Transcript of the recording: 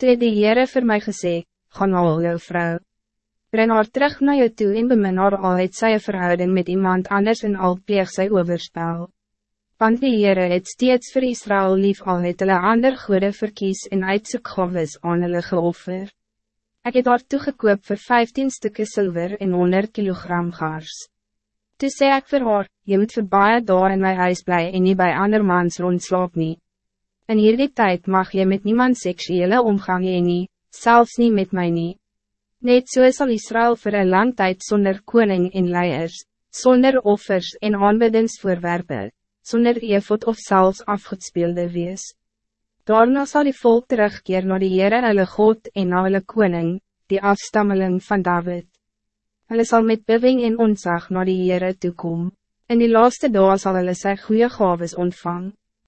Toe die Heere vir my gesê, gaan al jou vrou. Breng haar terug naar jou toe en bemin haar al het sy verhouding met iemand anders en al pleeg sy overspel. Want die Heere het steeds voor Israël lief al het hulle ander goede verkies en uitsoek gaves aan hulle geoffer. Ik het haar toegekoop voor 15 stukken zilver en 100 kilogram gaars. Toe sê ek vir haar, jy moet vir baie daar in my huis bly en nie by ander mans rondslaap nie. In hierdie tijd mag je met niemand seksuele omgang heen nie, selfs nie met my nie. Net so sal Israël voor een lang tijd zonder koning en leiers, zonder offers en aanbiddingsvoorwerpe, zonder efot of zelfs afgespeelde wees. Daarna zal die volk terugkeer naar die Heere hulle God en na hulle koning, die afstammeling van David. Hulle sal met bewing en onzag naar die Heere toekom. In die laatste dag zal hulle sy goeie gaves ontvang.